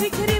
बिखरी